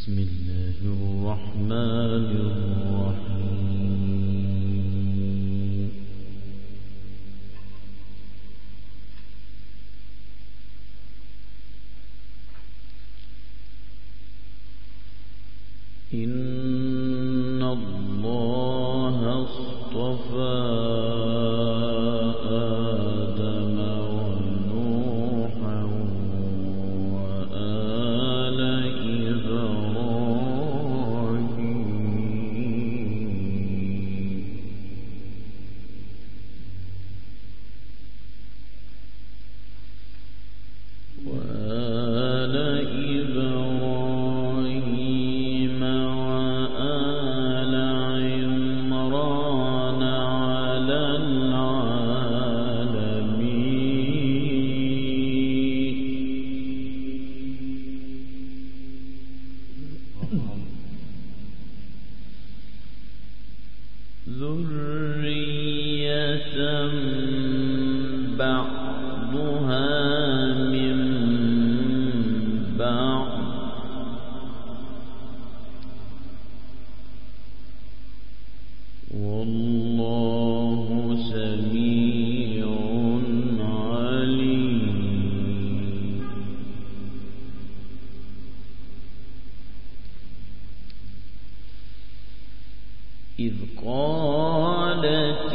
بسم الله. إذ قالت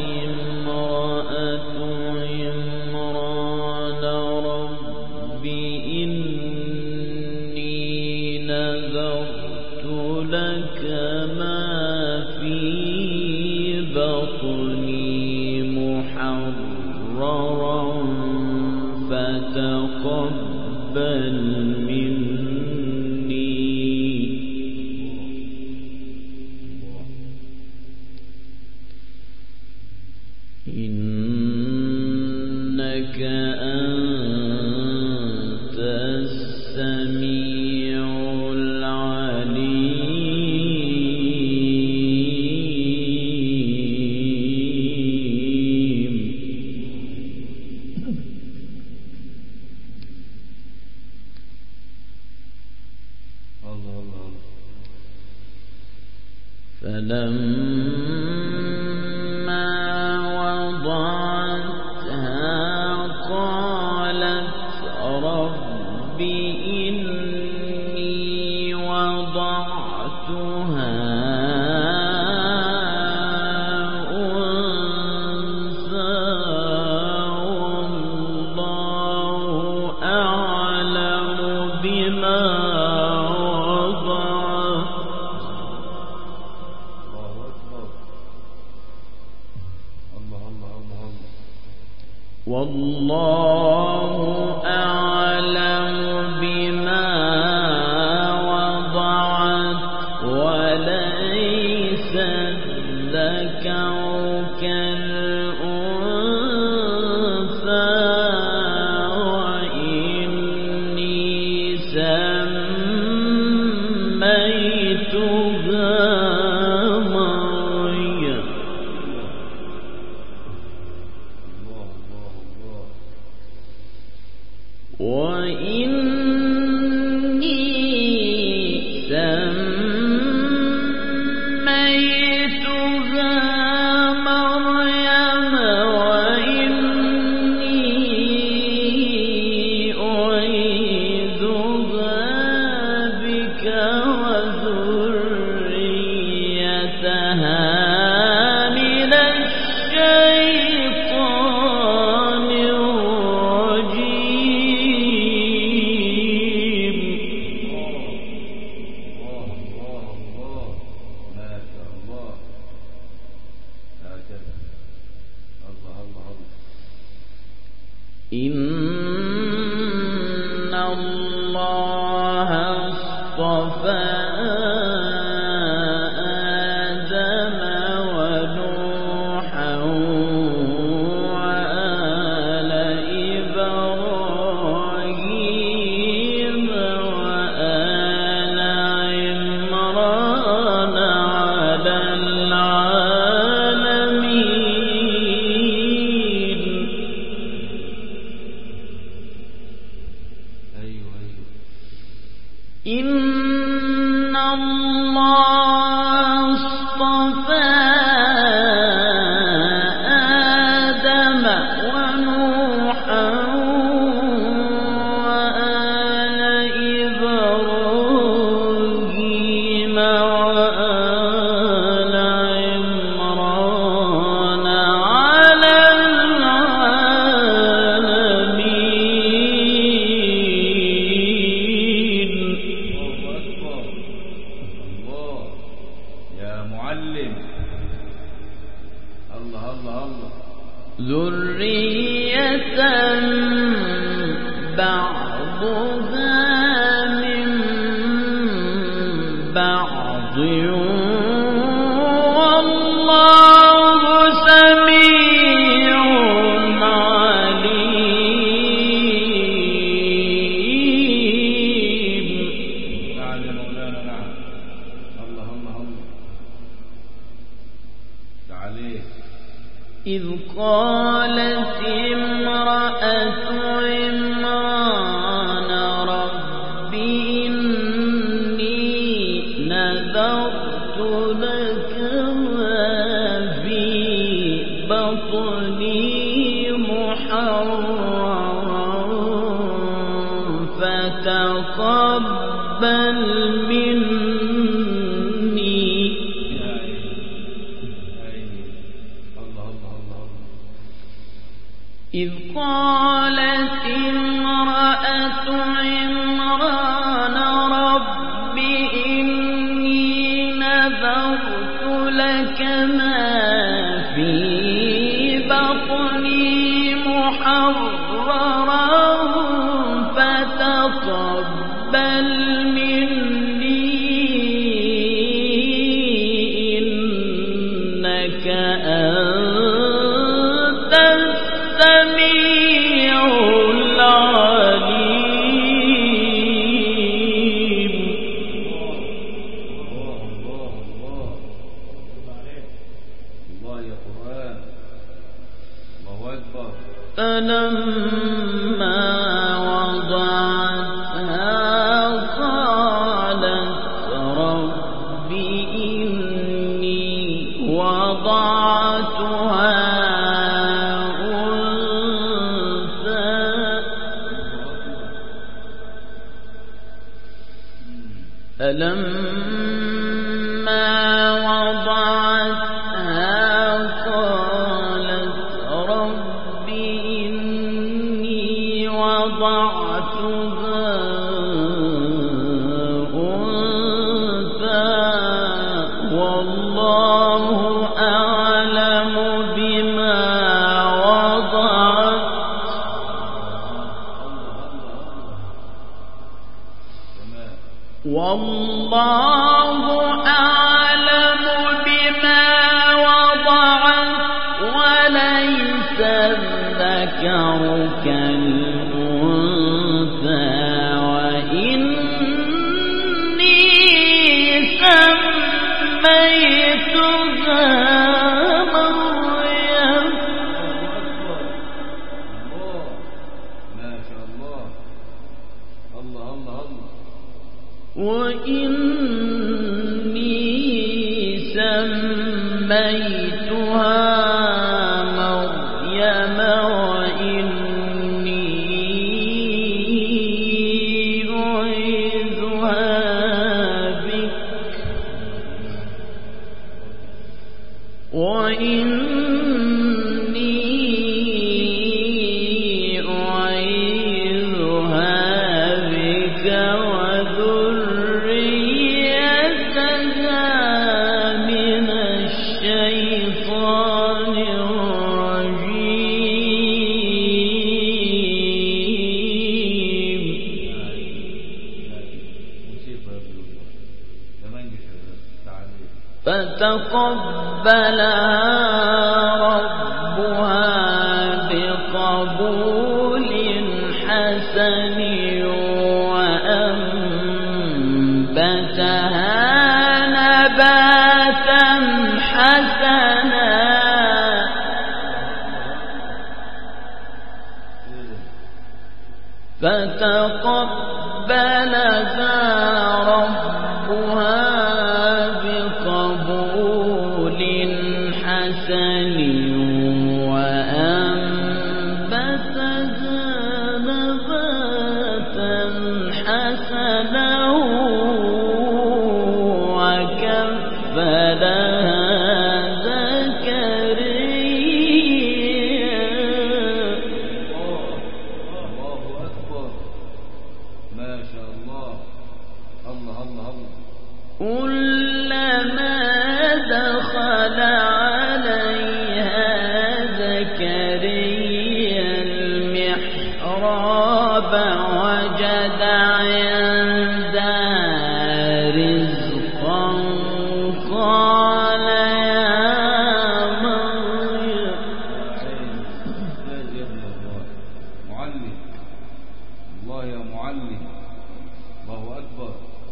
إن الله وضاعت الذكر الأنثى وإني سميتها مريم. الله شاء الله. الله الله الله. وإن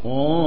أكبر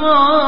قال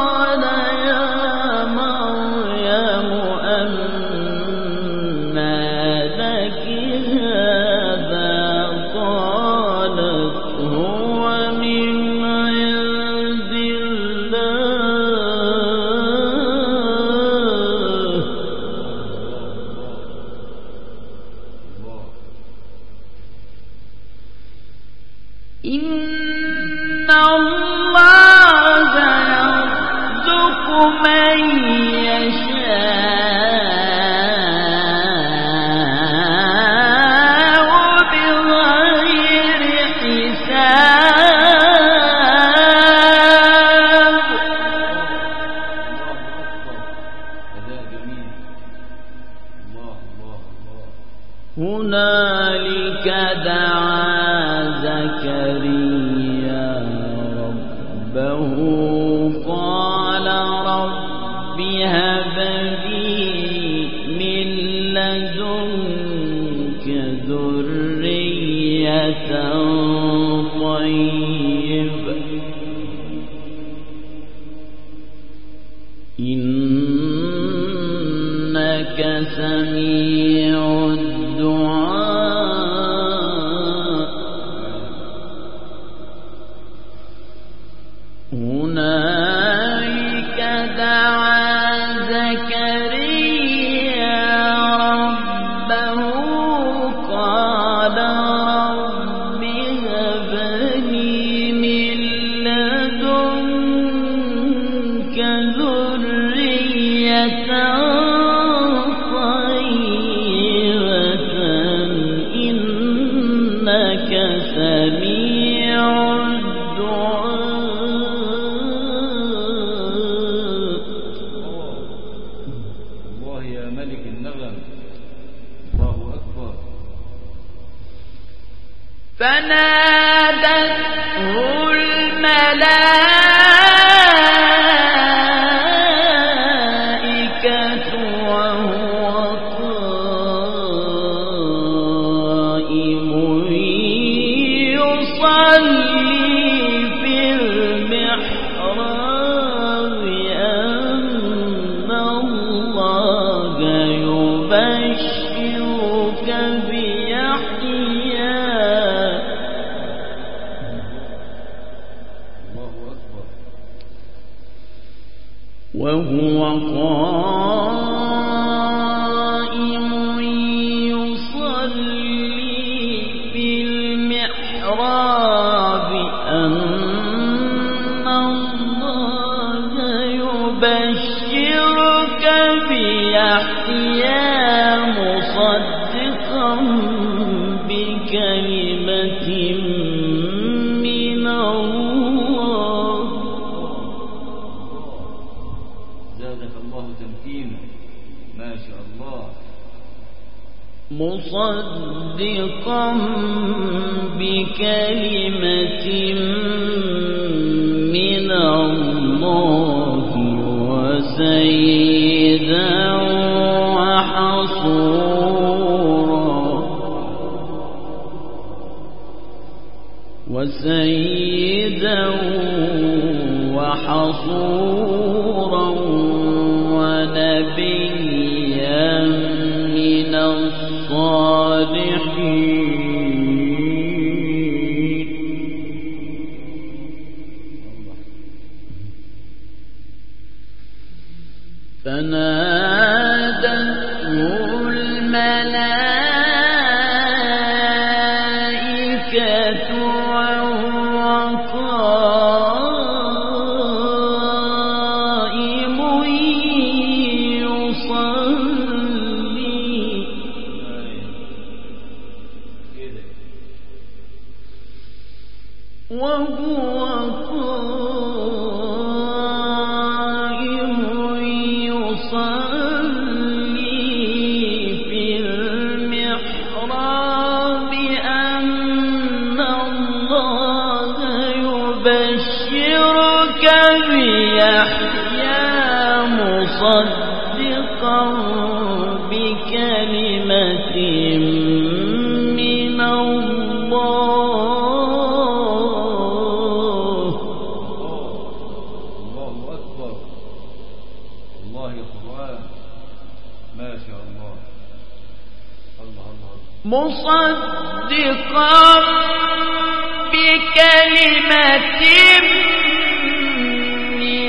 هنالك دعا زكريا ربه. وسيدا وحصورا ونبيا من الصالحين. مصدقا بكلمة من الله. الله أكبر. الله أكبر ما شاء الله. الله الله. مصدقا بكلمة من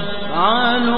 يفعل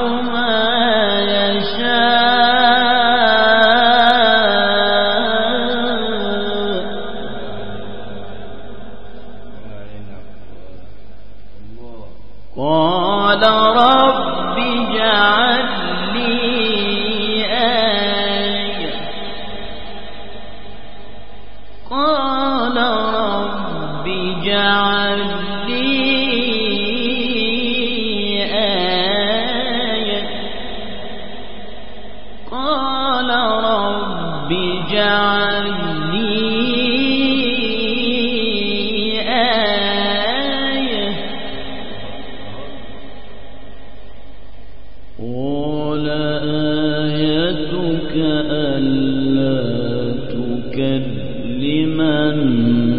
أن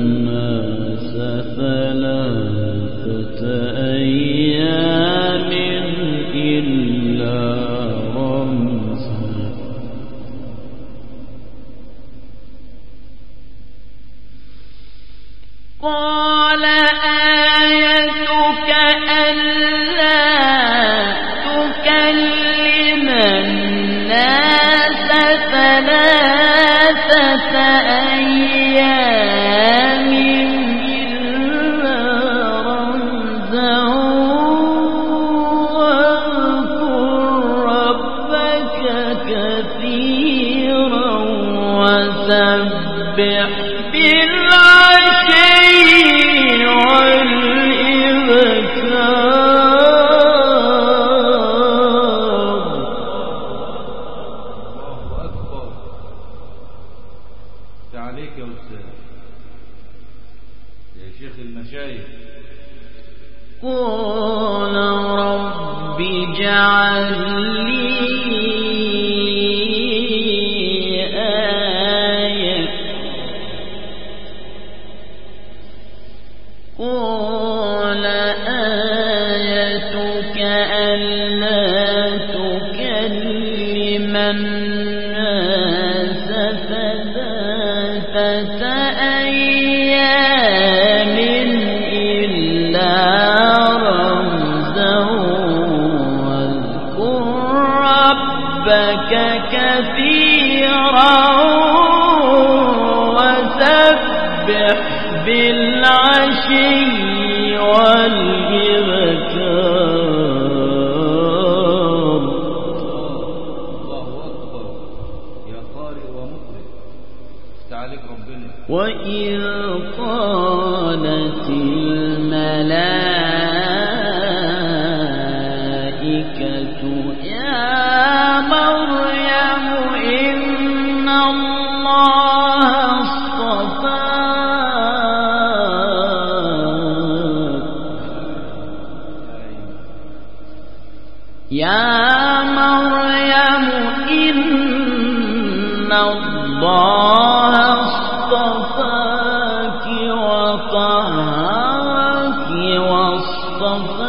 فسبح بالعشي والإبكار الله أكبر. يا قارئ ومقرئ. ربنا. الله